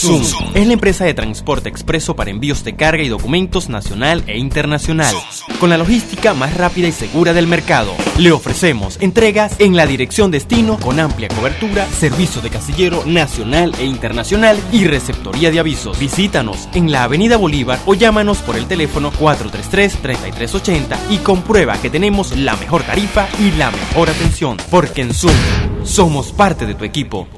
Zoom es la empresa de transporte expreso para envíos de carga y documentos nacional e internacional, con la logística más rápida y segura del mercado. Le ofrecemos entregas en la dirección destino con amplia cobertura, servicio de casillero nacional e internacional y receptoría de avisos. Visítanos en la Avenida Bolívar o llámanos por el teléfono 433-3380 y comprueba que tenemos la mejor tarifa y la mejor atención, porque en Zoom somos parte de tu equipo.